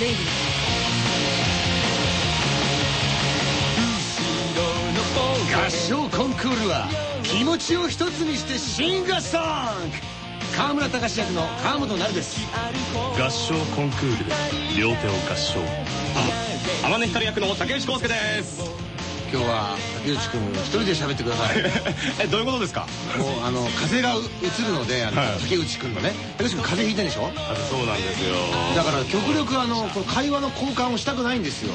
レイディ合唱コンクールは気持ちを一つにしてシンガーソング。川村隆役の川本成です。合唱コンクール。で両手を合唱。あ天音光役の竹内康介です今日は竹内君一人で喋ってください。えどういうことですか？もうあの風が映るのであの、はい。竹内君のね。竹内君風邪ひいてんでしょ？そうなんですよ。だから極力あのこの会話の交換をしたくないんですよ。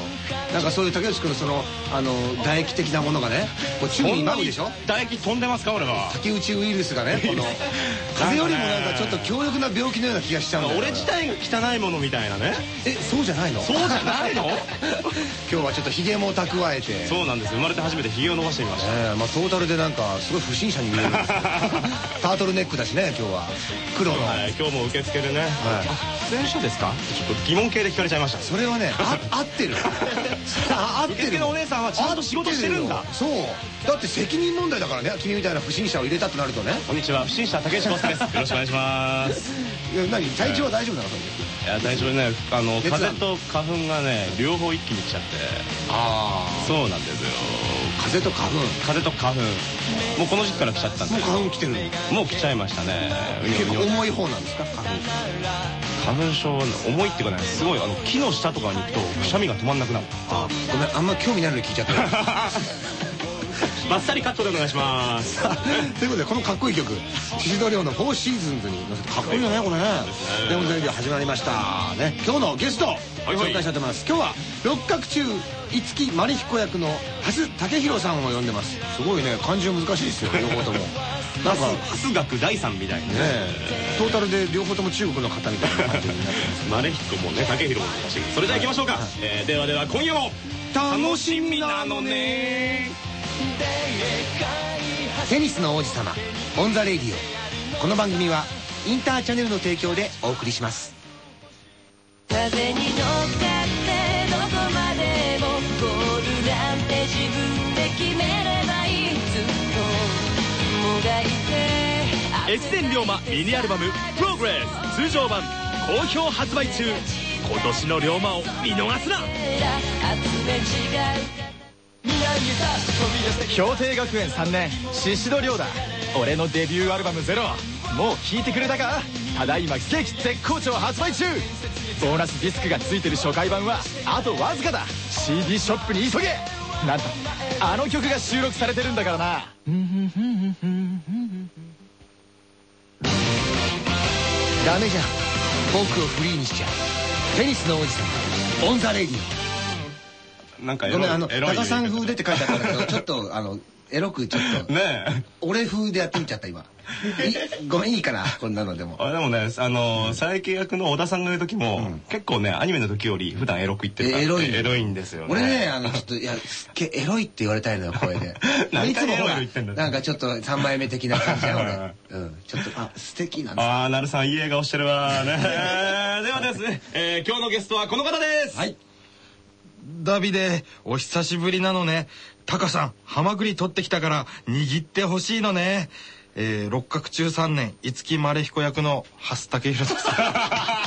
なんかそういう竹内君のそのあの唾液的なものがねこう宙に舞うでしょ？唾液飛んでますか俺は。竹内ウイルスがねこの 風邪よりもなんかちょっと強力な病気のような気がしちゃうんだよ。俺自体が汚いものみたいなね。えそうじゃないの？そうじゃないの？今日はちょっとひげも蓄えて。そうなんです生まれて初めてひげを伸ばしてみました。ええまあトータルでなんかすごい不審者に見える。んですよタートルネックだしね今日は。黒の、はい今日も受付でね。はい。あ出演者ですか？ちょっと疑問系で聞かれちゃいました。それはねあ 合ってる。あ合ってる。受付のお姉さんはちゃんと仕事してるんだ。そう。だって責任問題だからね君みたいな不審者を入れたとなるとね。こんにちは。不審者竹内康介です。よろしくお願いします。いや何？体調は大丈夫なの？それでいや大丈夫ね。あの風と花粉がね両方一気に来ちゃって。あそうなんですよ。風と花粉。風と花粉。もうこの時期から来ちゃったんで。もう花粉来てるもう来ちゃいましたね。結構重い方なんですか？花粉花粉症重いっていうかねすごいあの木の下とかに行くとくしゃみが止まんなくなる。あごめんあんま興味ないのに聞いちゃった バッサリカットでお願いします。ということでこのかっこいい曲宍戸亮の「フォーシーズンズ」に乗せてかっこいいよねこれね。でもレディオ始まりました。ね。今日のゲストはい紹介したいと思います。今日は六角中五木真理彦役の蓮武弘さんを呼んでます。すごいね。漢字は難しいですよ 両方とも。なんかね数学第三みたいな。ねえ。トータルで両方とも中国の方みたいな感じになってます。マレヒコもね岳大も難し。いそれでは行きましょうか、えーではでは今夜も楽しみなのねテニスの王子様 On the Radio。この番組はインターチャネルの提供でお送りします。風に乗っかってどこまでもゴールなんて自分で決めればいい。ずっともがいて越前龍馬ミニアルバム「プログレス」通常版好評発売中。今年の龍馬を見逃すな。集め違う氷定学園3年宍戸亮だ。俺のデビューアルバム「ゼロ」もう聴いてくれたか？ただいま奇跡絶好調発売中。ボーナスディスクが付いてる初回版はあとわずかだ。CD ショップに急げ。なんとあの曲が収録されてるんだからな。ダメじゃん。僕をフリーにしちゃう。テニスの王子様 On the Radio。なんかエロいオごめんあのエロい高さん風でって書いてあったんだけど ちょっとあのエロくちょっとね俺風でやってみちゃった今。いごめんいいかなこんなのでも。えあでもねあの佐伯役の小田さんが言う時も、結構ねアニメの時より普段エロく言ってるからえエロい。エロいんですよね。俺ねあのちょっといやすっげえエロいって言われたいのよ声で。いいつもほら言ってんだよなんかちょっと3枚目的な感じじゃん俺うん。ちょっとあ素敵なんですああなるさんいい笑顔してるわね。え ーではですね、えー今日のゲストはこの方です。はいダビデお久しぶりなのね。タカさんハマグリ取ってきたから握ってほしいのね。えー、六角中3年五木丸彦役の蓮武弘さん。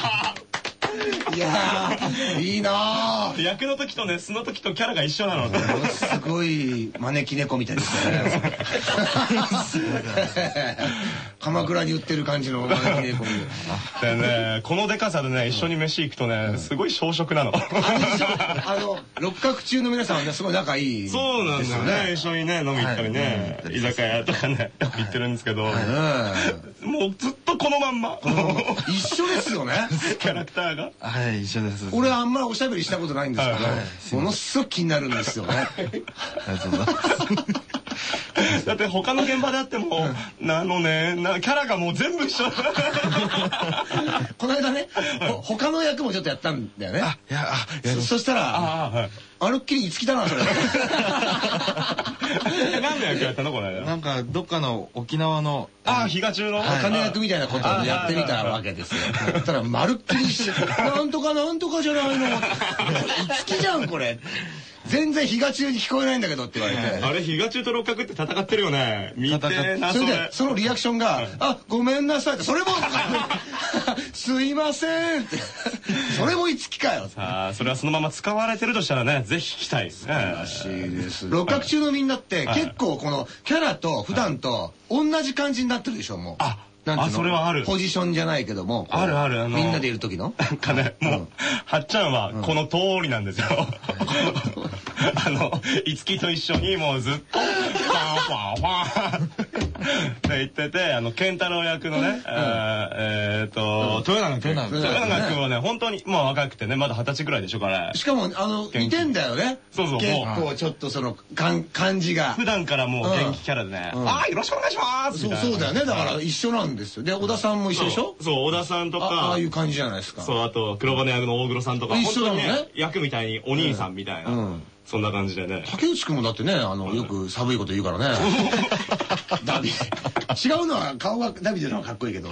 いやー。いいなー。役の時とね素の時とキャラが一緒なので。すごい招き猫みたいですね。鎌倉に売ってる感じの招き猫みたい。でねこのデカさでね一緒に飯行くとねすごい小食なの。あの六角中の皆さんはねすごい仲いい。そうなんですよね。ね。一緒にね飲み行ったりね、居酒屋とかね行ってるんですけど、うん。もうずっとこのまんま。一緒ですよね。キャラクターが。はい一緒です。俺あんまりおしゃべりしたことないんですけはい。ど、ものすごく気になるんですよね。ありがとうございますだって他の現場であっても、なのねなキャラがもう全部一緒 この間ね、ほ他の役もちょっとやったんだよね。あいやあいやそそしたら、ああはいあるっきりいつきだなそれ。何の役やったのこの間？なんかどっかの沖縄のああ比嘉中の、金役みたいなことをやってみたわけですよ。そしたら、まるっきり一緒なんとかなんとかじゃないの。いつきじゃん、これ。全然日が中に聞こえないんだけどって言われて。あれ比嘉中と六角って戦ってるよね。見てえなそれ。でそれ、そのリアクションが、あ、ごめんなさいって、それも、すいませんってそれもいつきかよさあそれはそのまま使われてるとしたらねぜひ聞きたいですね。らしいです。六角中のみんなってはい。結構このキャラと普段と同じ感じになってるでしょもう。ああそれはある。ポジションじゃないけどもあるあるあの。みんなでいる時の？なんかね、もう、うん。はっちゃんはこの通りなんですよ。あの、いつきと一緒にもうずっと、ファンファンファン。って言ってて、あの、ケンタロウ役のね、えっと、豊永君。豊永はね、本当に、まあ若くてね、まだ二十歳ぐらいでしょ、彼。しかもあの気似てんだよね。そうそう結も構ちょっとその感じが。普段からもう元気キャラでね、うん。ああ、よろしくお願いしますそうみたいな。そうだよね。だから一緒なんですよ。で小田さんも一緒でしょ？そう小田さんとああかあいう、感じじゃないですか。そう、あと、黒羽役の大黒さんとか、一緒だもんね。本当に役みたいにお兄さんみたいな、うんそんな感じでね。竹内くんもだってねあのよく寒いこと言うからね。ダビ。違うのは顔がダビデの方がかっこいいけど。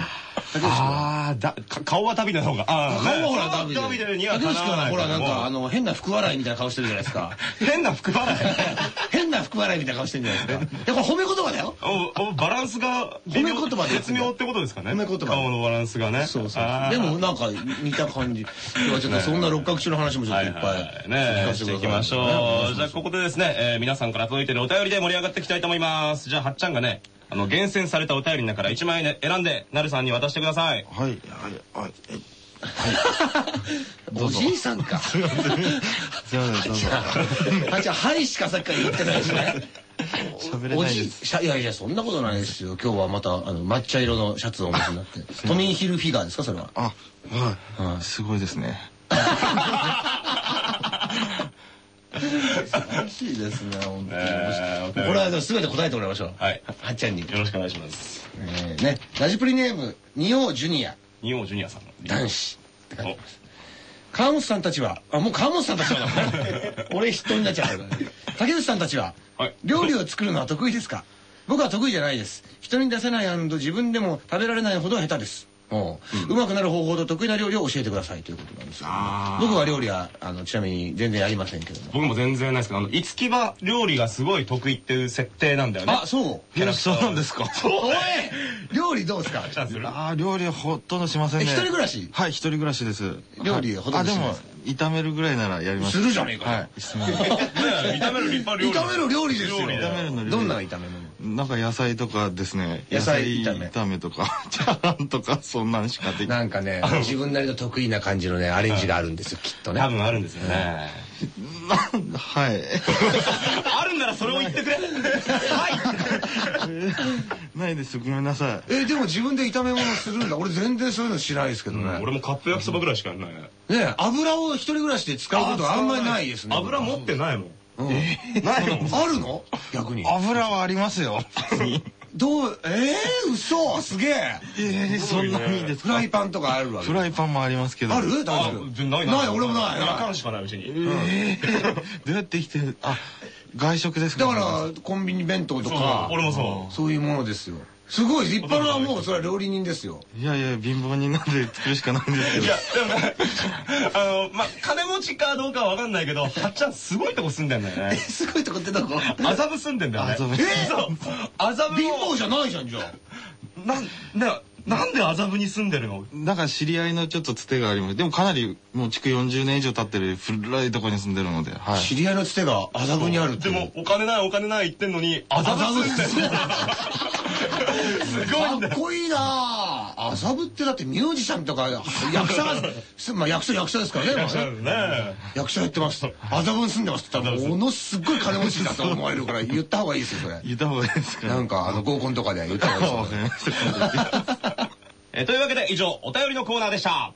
竹内くんは。ああ、だ、か顔は旅の方が。あ顔はほらねダビデダビデには竹内くんはほらなんかああの、の変な福笑いみたいな顔してるじゃないですか。変な服払い。変な福笑いみたいな顔してるじゃないですか。い やこれ褒め言葉だよ。おおバランスが褒め言葉で絶妙ってことですかね。褒め言葉。顔のバランスがね。そうそうでもなんか似た感じ。今日はちょっとそんな六角中の話もちょっといっぱいはいはいねしてい。きましょうじゃあここでですね、えー皆さんから届いてるお便りで盛り上がっていきたいと思います。じゃあはっちゃんがねあの厳選されたお便りの中から1枚ね選んでなるさんに渡してください。はいはいはいえおじいさんか。すいませんどうぞ。あじゃあはいしかさっきから言ってないしね。喋れないです。いやいやそんなことないですよ。今日はまたあの抹茶色のシャツをお持ちになって。トミーヒルフィガーですかそれは。あはい、はい。すごいですね 素晴らしいですね本当に、えーこれは全て答えてもらいましょう。はい。はっちゃんに、よろしくお願いします。えー、ねラジプリネーム仁王ジュニア二王ジュニアさん。の男子って書いてます。川本さんたちはあもう川本さんたちは 俺人になっちゃうから。竹内さんたちは、はい。料理を作るのは得意ですか？僕は得意じゃないです。人に出せない自分でも食べられないほど下手です。おうまくなる方法と得意な料理を教えてくださいということなんですけど僕は料理はあのちなみに全然やりませんけども。僕も全然ないですけどあの五木場料理がすごい得意っていう設定なんだよね。あそう。そうなんですか。おい。料理どうですか？ああー料理はほとんどしませんね。え一人暮らし？はい一人暮らしです。料理ほとんどしないあでも炒めるぐらいならやります。するじゃねえかよ。はい 炒める 立派料理炒める料理ですよ。炒めるの料理。どんな炒め物？なんか野菜とかですね。野菜炒め。と かチャーハンとかそんなんしかできない。なんかね自分なりの得意な感じのねアレンジがあるんですよきっとね。多分あるんですよね。はい。あるんならそれを言ってくれ。はい。ないです。ごめんなさい。えでも自分で炒め物するんだ。俺全然そういうのしないですけどね、俺もカップ焼きそばぐらいしかやんない。ねね油を一人暮らしで使うことはあんまりないですね。油持ってないもんあるの？逆に。油はありますよ。どう？えー、嘘！すげえ。えー、そんなにいいですフかライパンとかあるわけ？フライパンもありますけど。ある？大あ丈夫ないな。い？俺もない。夜間しかないうちにえー、どうやって生きてる？あ外食ですか？だからコンビニ弁当とそうか俺もそう。そういうものですよすごい。立派なもうそれは料理人ですよ。いやいや貧乏人なんで作るしかないんですけど。いやでもねあのまあ金持ちかどうかは分かんないけどはっちゃんすごいとこ住んでんだよね。すごいとこってどこ？麻布住んでんだよね。麻布。えそう。麻布貧の乏じゃないじゃんじゃあ。なんねなんで麻布に住んでるの？だから知り合いのちょっとつてがありますでもかなりもう築40年以上経ってる古いところに住んでるので、はい、知り合いのつてが麻布にあるってでもお金ないお金ない言ってんのに麻布住んでる。すごいんだよかっこいいな。あ麻布ってだってミュージシャンとか役者すまあ役者役者ですからね。今ねね。役者やってます。麻布に住んでます。って言ったらものすっごい金持ちだと思われるから言った方がいいですよそれ。言った方がいいですかなんかあの合コンとかで言った方がいいわですよ えーというわけで以上お便りのコーナーでした。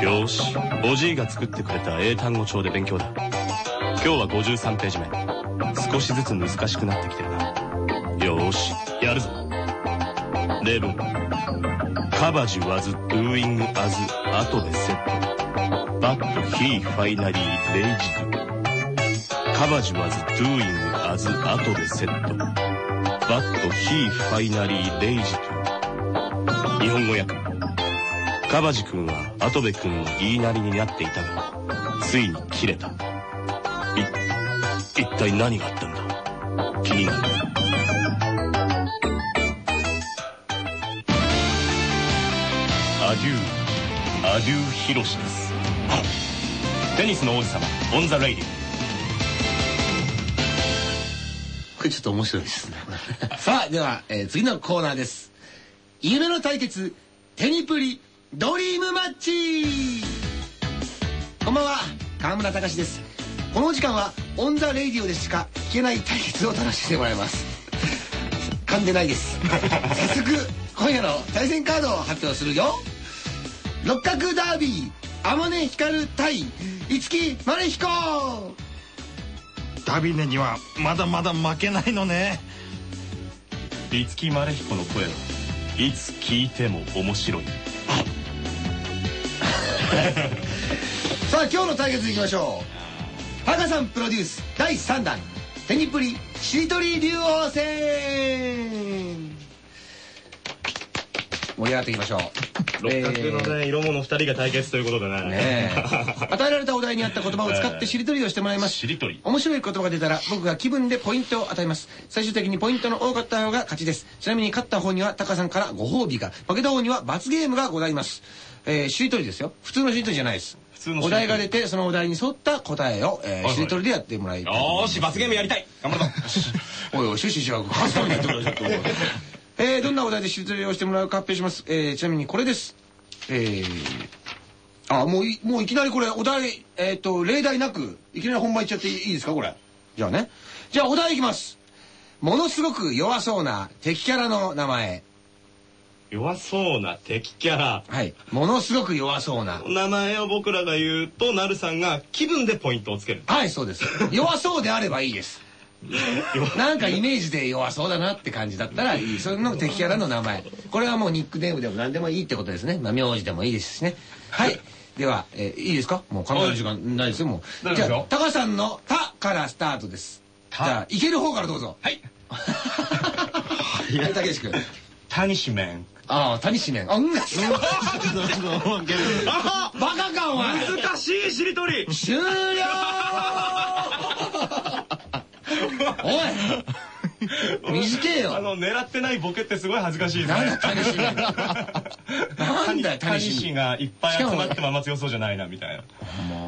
よし。おじいが作ってくれた英単語帳で勉強だ。今日は53ページ目。少しずつ難しくなってきてるな。よし。やるぞ。例文。カバジ was doing as 後でセット。but he finally raised カバジ was doing as 後でセット。But he finally d a i 日本語訳。カバジ君は跡部君の言いなりになっていたがついに切れた。い一体何があったんだ？気になる。アデューアデューヒロシです。テニスの王子様 On the Radio。これちょっと面白いですね。さあ、では、えー次のコーナーです。夢の対決、テニプリ、ドリームマッチこんばんは、河村隆です。この時間は、 On the Radio でしか聞けない対決を楽しんでもらいます。噛んでないです。早速、今夜の対戦カードを発表するよ。六角ダービー、天根ヒカル対、樹希彦ダビデにはまだまだ負けないのね五木マレヒコの声はいつ聞いても面白いさあ今日の対決いきましょう博さんプロデュース第3弾テニプリしりとり竜王戦盛り上がっていきましょう。六角のね、色物二人が対決ということでね。ねえ。与えられたお題に合った言葉を使ってしりとりをしてもらいます。しりとり。面白い言葉が出たら僕が気分でポイントを与えます。最終的にポイントの多かった方が勝ちです。ちなみに勝った方にはタカさんからご褒美が。負けた方には罰ゲームがございます。えー、しりとりですよ。普通のしりとりじゃないです。普通のお題が出てそのお題に沿った答えを、えーしりとりでやってもらいたいよーし罰ゲームやりたい。頑張るぞ おいおい、シュシュシュはカスタムにやってください。ちょっと。えー、どんなお題でしりとりをしてもらうか発表します。えー、ちなみにこれです。えー、あ、もうい、もういきなりこれ、お題、えっ、と、例題なく、いきなり本番いっちゃっていいですか、これ。じゃあね。じゃあお題いきます。ものすごく弱そうな敵キャラの名前。弱そうな敵キャラはい。ものすごく弱そうな。名前を僕らが言うとなるさんが気分でポイントをつけるはい、そうです。弱そうであればいいです。なんかイメージで弱そうだなって感じだったらいい。それの敵キャラの名前。これはもうニックネームでも何でもいいってことですね。まあ、名字でもいいですしね。はい。では、えーいいですか？もう考える時間ないですよ、もう。じゃあ、タカさんの「た」からスタートです。じゃあ、いける方からどうぞ。はいはい、たけし君。タニシメンああ、谷氏ね。あ、うん。バカか、お前。難しいしりとり終了おい。短えよ。あの狙ってないボケってすごい恥ずかしいですね。なんだ谷氏なんだタニがいっぱい集まってもあんま強そうじゃないなみたいな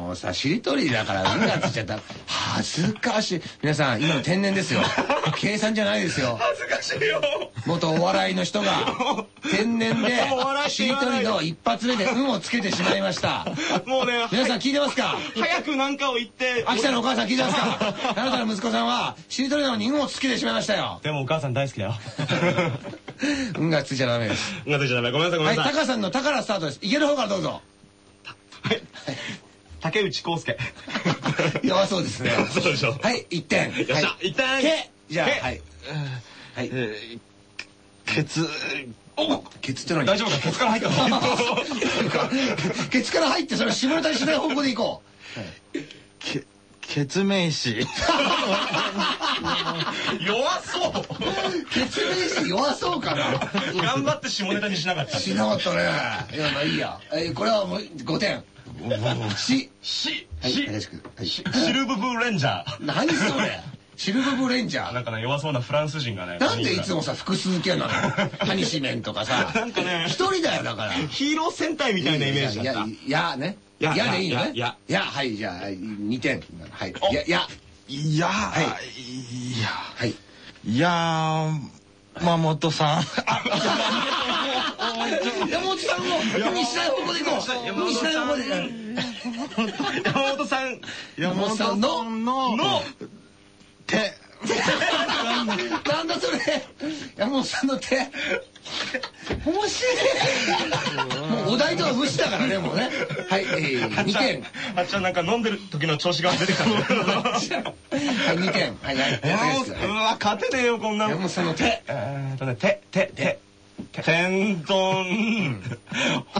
もうさしりとりだからうんがつっちゃった。恥ずかしい。皆さん今の天然ですよ。計算じゃないですよ。恥ずかしいよ。元お笑いの人が天然でしりとりの一発目で運をつけてしまいました。もうね皆さん聞いてますか？早くなんかを言って。秋田のお母さん聞いてますか？あなたの息子さんはしりとりなのに運をつけてしまいましたよ。でもお母さん大好きだよ。運 がついちゃダメです。が出ちゃダメ。ごめんなさいごはい、めんなさい。タカさんの「タからスタートです。いける方からどうぞ。はい竹内康介弱そうですね。そうでしょはい、一点。よっしゃはい一点け、じゃあ、けはい。はい。えー、ケツおケツって何？大丈夫か？ケツから入ったの？ケツから入って、それは下ネタにしない方向でいこけケツメイシ弱そうう。ケツメイシ弱そうかな。頑張って下ネタにしなかったしなかったね。いや、まあいいや。えーこれはもう5点。し。しはい、し林くん。はい。シルブブレンジャー何それ シルブブレンジャー。なんかね弱そうなフランス人がねなんでいつもさ、複数形なの？タニシメンとかさ。なんかね一人だよ、だから。ヒーロー戦隊みたいなイメージだったいや、いやね。いややでいいのね。いやいや、はい、じゃあ、2点。はい。おいや、いや、いやはいいやはい。いやー山本さん山本さんも、西大方向で行こう。西大方向で。山本さん山本さんの、のの手 なんだそれ。山本さんの手。面白い。もうお題とは無視だからね、もうね。はい、えー、2点。あっちゃんなんか飲んでる時の調子が出てきたはい、2点。はい、はい。うわ勝てねえよこんなの山本さんの手。えーっとね手手手天丼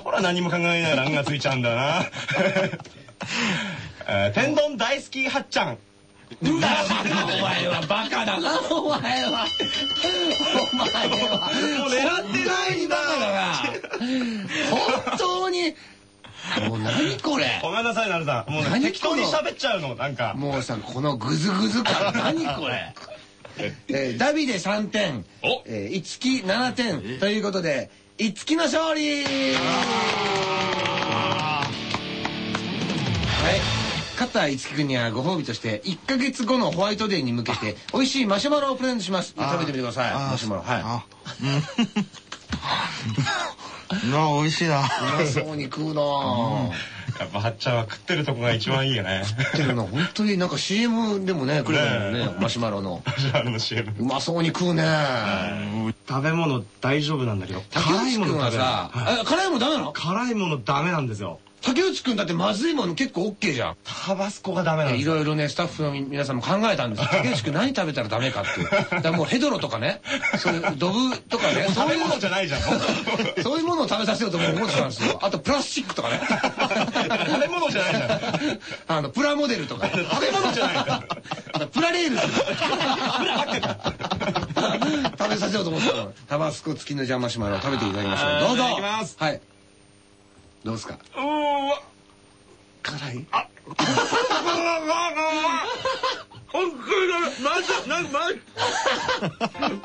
ほら何も考えない欄がついちゃうんだよな えー天丼大好きはっちゃんお前はバカだな、お前は。お前は。もう狙ってないんだ本当にバカだな。本当に。もう何これ。ごめんなさいなるさんもう適当に喋っちゃうのなんかもうさ、このグズグズ感、何これ。えーダビで3点お、えー、一木7点ということで、いつきの勝利はい勝ったいつきくんにはご褒美として1ヶ月後のホワイトデーに向けて美味しいマシュマロをプレゼントします。食べてみてください。マシュマロはい。あうん。あ美味しいな。うまそうに食うなぁ。やっぱはっちゃんは食ってるとこが一番いいよね。っていうのは本当になんか CM でもねくれたもんねマシュマロの。あの CM。うまそうに食うね。食べ物大丈夫なんだけど、竹辛いもの食べる。さあ辛いもんダメなの？辛いものダメなんですよ。竹内くんだってまずいもの結構 OK じゃん。タバスコがダメなんですよ。いろいろねスタッフの皆さんも考えたんですよ。竹内くん何食べたらダメかって。いうだからもうヘドロとかね。そういうドブとかね。そういう食べ物じゃないじゃん。そういうものを食べさせようと思ってたんですよ。あとプラスチックとかね。食べ物じゃないじゃん。あのプラモデルとか食べ物じゃないあとプラレールとか食べさせようと思ってたの。タバスコ付きのジャンマシュマロを食べていただきましょう。どうぞ。はいどうですか？わ。辛い？本当に。まずい、なんかまずい。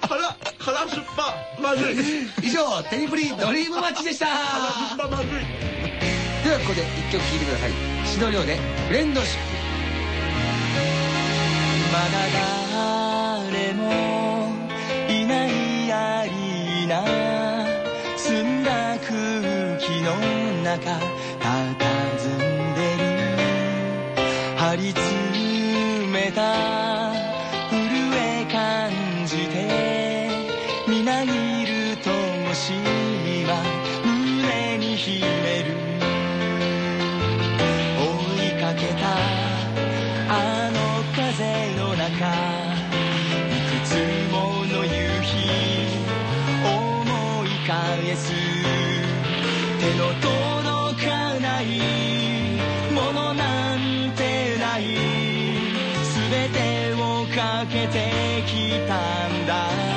辛、辛酸っぱ。まずい。以上テニプリドリームマッチでしたままずい。ではここで一曲聴いてくださいシドリョウでフレンドシップまだ誰もいないアリーナ澄んだ空気の中佇んでる張り詰めた震え感じてみなぎる灯しは胸に響く手の届かないものなんてない。全てをかけてきたんだ。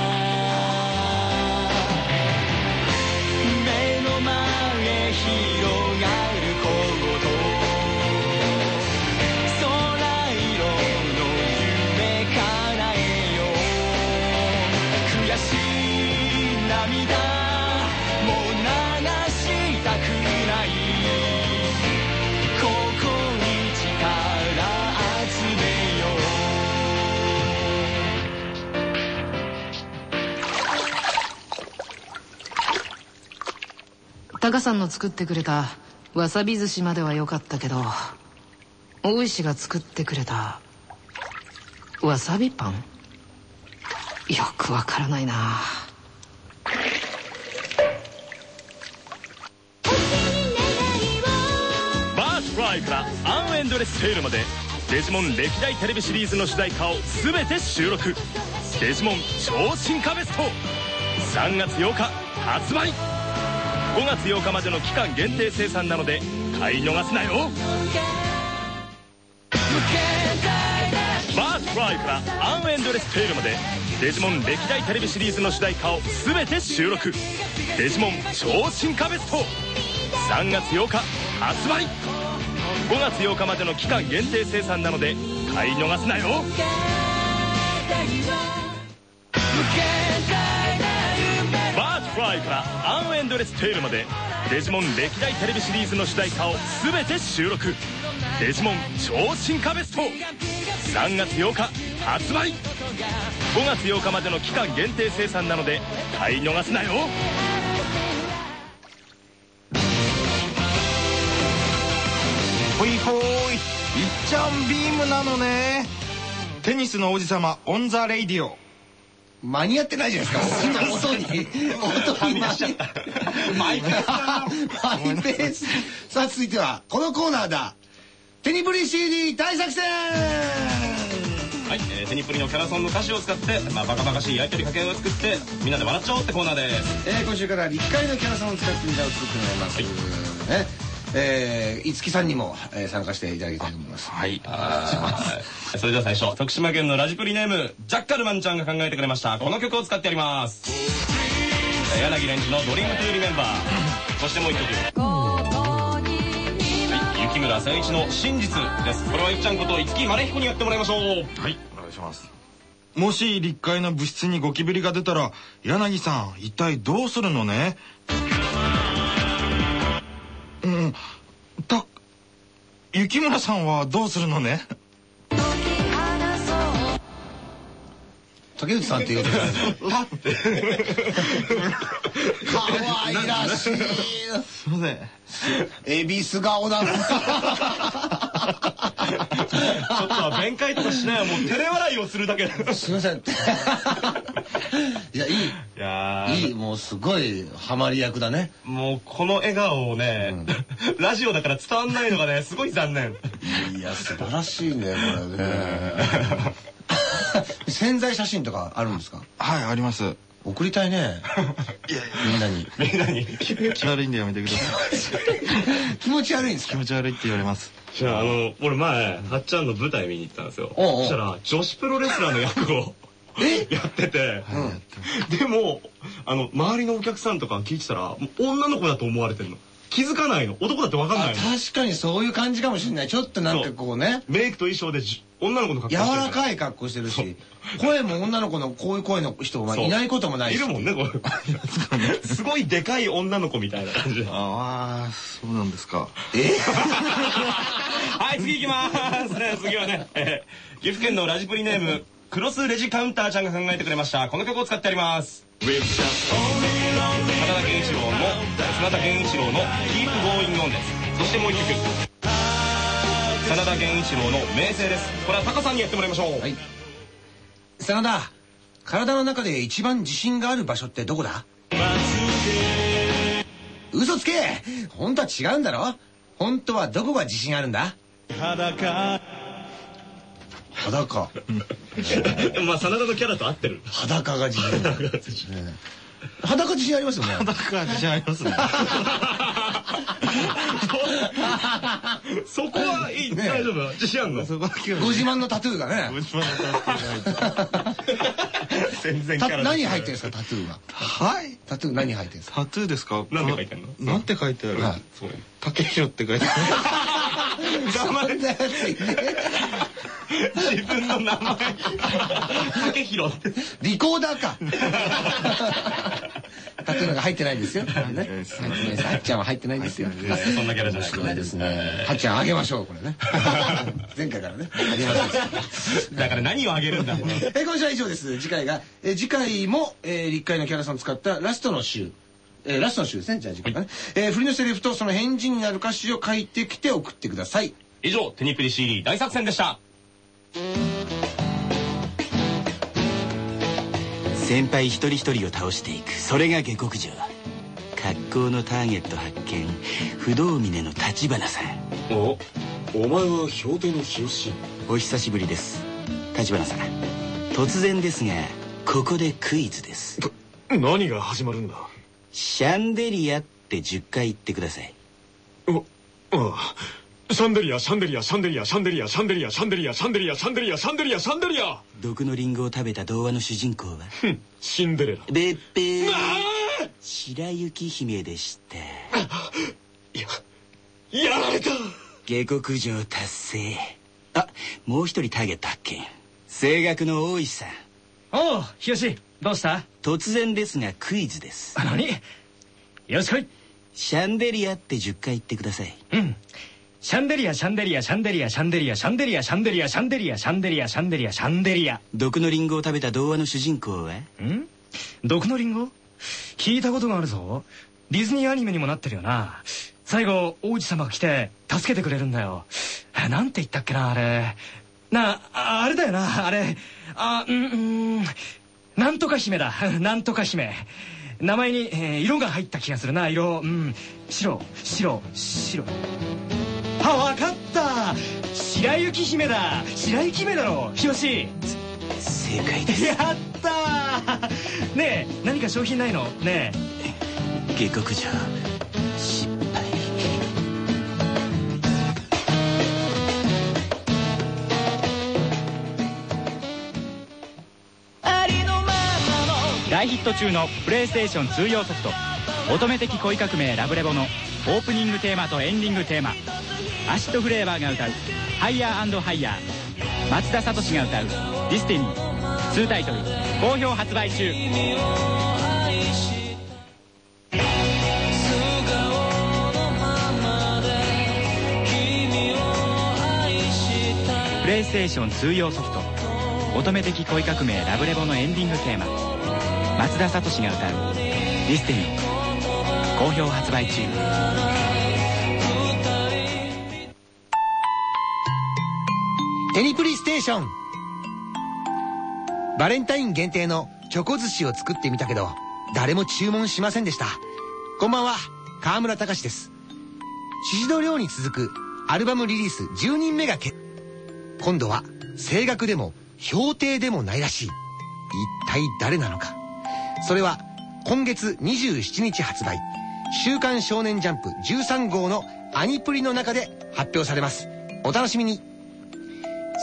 タカさんの作ってくれたわさび寿司までは良かったけど大石が作ってくれたわさびパン？よくわからないな。バースフライからアンエンドレステールまでデジモン歴代テレビシリーズの主題歌を全て収録。デジモン超進化ベスト。3月8日発売。5月8日までの期間限定生産なので買い逃すなよ。バースフライからアンエンドレステールまでデジモン歴代テレビシリーズの主題歌を全て収録。デジモン超進化ベスト。3月8日発売。5月8日までの期間限定生産なので買い逃すなよ。Fly から an Endless tale までデジモン歴代テレビシリーズの主題歌を全て収録。デジモン超進化ベスト。3月8日発売。5月8日までの期間限定生産なので買い逃すなよ。ほいほーい。いっちゃんビームなのね。テニスの王子様 On the Radio。間に合ってないじゃないですか。音に。音に間にマイペース。マイペース。さあ続いてはこのコーナーだ。テニプリ CD 大作戦。はい、えー、テニプリのキャラソンの歌詞を使って、まあ、バカバカしいやりとり掛けを作ってみんなで笑っちゃおうってコーナーです。えー、今週から立会のキャラソンを使ってネタを作ってもらいます、ねえー、いつきさんにも、えー、参加していただきたいと思います。はい。それでは最初徳島県のラジプリネームジャッカルマンちゃんが考えてくれました。この曲を使ってやります。えー柳レンジの「ドリームトゥーリメンバー」そしてもう一曲。はい。雪村千一の「真実」です。これはいっちゃんこと五木マレヒコにやってもらいましょう。はい。お願いします。もし立会の部室にゴキブリが出たら柳さん一体どうするのね？雪村さんはどうするのね？竹内さんって言うとパッて可愛らしいすいません。恵比寿顔だなちょっと弁解とかしないわもう照れ笑いをするだけす。いません。いやいい。いやー。いいもうすごいハマり役だね。もうこの笑顔をね、ラジオだから伝わんないのがねすごい残念。いや素晴らしいねこれね 潜在写真とかあるんですか？はいあります。送りたいね。みんなに。みんなに。気持ち悪いんでやめてください。気持ち悪いんですか？気持ち悪いって言われます。じゃああの俺前はっちゃんの舞台見に行ったんですよ。そしたら女子プロレスラーの役をえ？やってて、でもあの周りのお客さんとか聞いてたら女の子だと思われてるの。気づかないの。男だって分かんあないの。確かにそういう感じかもしれない。ちょっとなんかこうね。メイクと衣装でじ女の子の格柔好してるらかい格好してるし声も女の子のこういう声の人もそう。いないこともないし。いるもんねこれ。すごいでかい女の子みたいな感じでああそうなんですか。え？はい次行きます。ね次はね、えー岐阜県のラジプリネームクロスレジカウンターちゃんが考えてくれました。この曲を使ってあります。真田健一郎の真田健一郎の「Keep Going On」です。そしてもう一曲真田健一郎の名声です。これはタカさんにやってもらいましょう、はい。真田体の中で一番自信がある場所ってどこだ？嘘つけ！本当は違うんだろ？本当はどこが自信あるんだ？裸。裸。まあ真田のキャラと合ってる。裸が自信。ある裸自信ありますよね。裸自信ありますね。そこはいい、ね大丈夫？自信あんの？そこだけはご自慢のタトゥーがね。ご自慢のタトゥーが入ってた全然キャラ何入ってるんですか？タトゥーははい。タトゥー何入ってるんですか？タトゥーですか？なんて書いてんのなんて書いてある？はい。そう。竹広って書いてある。そんなやつい。ね自分の名前竹広って。リコーダーか タトゥーなんか入ってないんですよいはっちゃんは入ってないんですよそんなキャラじゃないいですね。はっちゃんあげましょう、これね。前回からね。あげましょう。だから何をあげるんだ えー今週は以上です。次回が、えー次回も、えー立会のキャラさんを使ったラストの週。えーラストの週ですね。じゃあ次回がね。えー振りのセリフとその返事になる歌詞を書いてきて送ってください。以上テニプリ CD 大作戦でした先輩一人一人を倒していく。それが下克上。格好のターゲット発見。不動峰の立花さん。おお前は標定の日吉お久しぶりです。立花さん。突然ですがここでクイズです。何が始まるんだ？シャンデリアって10回言ってください。おああシャンデリアシャンデリアシャンデリアシャンデリアシャンデリアシャンデリアシャンデリアシャンデリアシャンデリア。シャンデリア毒のリンゴを食べた童話の主人公は？ふんシンデレラ。ぶっぶー。あ白雪姫でしたいややられた。下克上達成。あもう一人ターゲット発見。声楽の大石さ。んおう日吉どうした？突然ですがクイズです。あ何？よし来い。シャンデリアって10回言ってください。うんシャンデリアシャンデリアシャンデリアシャンデリアシャンデリアシャンデリアシャンデリアシャンデリア。シャンデリアシャンデリア毒のリンゴを食べた童話の主人公は？ん？毒のリンゴ？聞いたことがあるぞ。ディズニーアニメにもなってるよな。最後王子様が来て助けてくれるんだよ。えなんて言ったっけなあれ。なああれだよな。あれ。あうんうん。なんとか姫だ。なんとか姫。名前に、えー色が入った気がするな。色うん。白白白あわかった。白雪姫だ。白雪姫だろ。日吉正解です。やったー。ねえ何か商品ないの？ね下克上失敗。大ヒット中のプレイステーションツー用ソフト「乙女的恋革命ラブレボ」のオープニングテーマとエンディングテーマ Acid Flavor が歌う「ハイヤーハイヤー」松田聡が歌う「 Destiny」2タイトル。好評発売中。プレイステーションツー用ソフト。乙女的恋革命。ラブレボのエンディングテーマ。松田聡が歌う「 Destiny」好評発売中。ーションバレンタイン限定のチョコ寿司を作ってみたけど誰も注文しませんでした。こんばんは。川村隆です。宍戸亮に続くアルバムリリース10人目が決今度は声楽でも評定でもないらしい。一体誰なのか。それは今月27日発売。週刊少年ジャンプ13号のアニプリの中で発表されます。お楽しみに。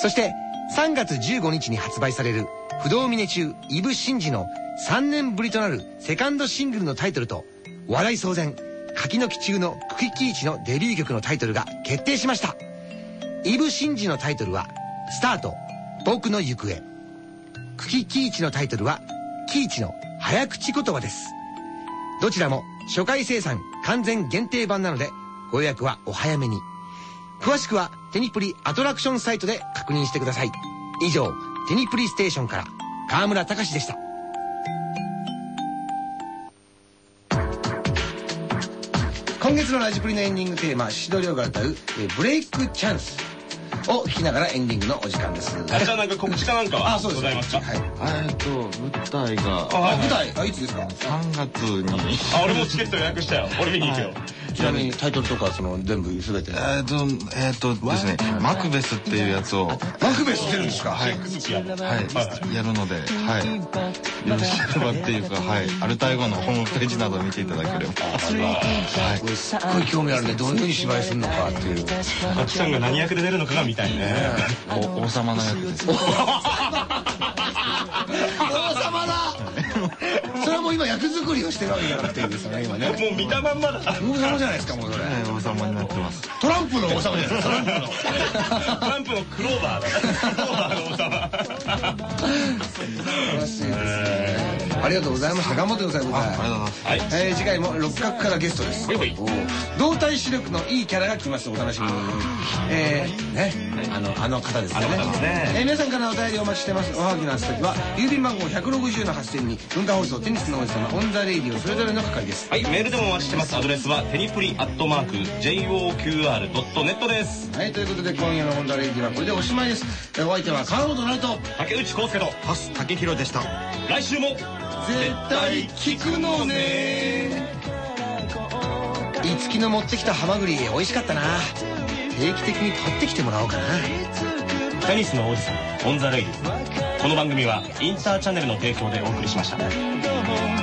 そして3月15日に発売される不動峰中イブシンジの3年ぶりとなるセカンドシングルのタイトルと笑い騒然柿の木中のクキキイチのデビュー曲のタイトルが決定しました。イブシンジのタイトルはスタート僕の行方。クキキイチのタイトルはキイチの早口言葉です。どちらも初回生産完全限定版なのでご予約はお早めに。詳しくはテニプリアトラクションサイトで確認してください。以上テニプリステーションから川村隆でした。今月のラジプリのエンディングテーマ宍戸亮が歌うえー「ブレイクチャンス」を聴きながらエンディングのお時間です。あじゃあなんか告知かなんかはあそうです。ございますか？はい。えっと舞台があ舞台。あいつですか？3月に。あ俺もチケット予約したよ。俺見に行くよちなみにタイトルとかその全部全てえっとえっとですねマクベスっていうやつを。マクベス出るんですか。はい。はい。やるのではい。よろしければっていうかはい。アルタイゴのホームページなどを見ていただければ。はい。すっごい興味あるね。どういうふうに芝居するのかっていう。ガキさんが何役で出るのかが見たいね。お王様の役です それはもう今役作りをしてるわけじゃなくていいですよね今ね。もう見たまんまだ王様じゃないですかもうそれ。はい王様になってます。トランプの王様じゃないですかトランプの。トランプのクローバーだクローバーの王様。素晴らしいですねありがとうございました。頑張ってください舞ありがとうござい台ます。はい。えー次回も六角からゲストです。ほいほい。動体視力のいいキャラが来ますお楽しみに。えー、ね。あのあの方ですよね。ね。えー皆さんからのお便りお待ちしてます。おはがきの先は郵便番号160の8000に文化放送テニスの王子様 On the Radio。それぞれの係です。はい。メールでもお待ちしてます。アドレスはテニプリアットマーク JOQR.net です。はい。ということで今夜の On the Radio はこれでおしまいです。えーお相手は川本成と竹内康介と蓮岳大でした。来週も絶対聞くのね。いつきの持ってきたハマグリ美味しかったな。定期的に取ってきてもらおうかな。テニスの王子様 On the Radioィこの番組はインターチャネルの提供でお送りしました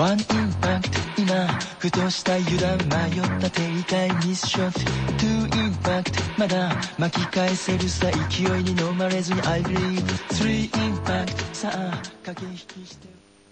ワンインパクト今ふとした油断迷った停滞ミスショットトゥーインパクト。まだ巻き返せるさ勢いに飲まれずに I believe スリーインパクト。さあ駆け引きして。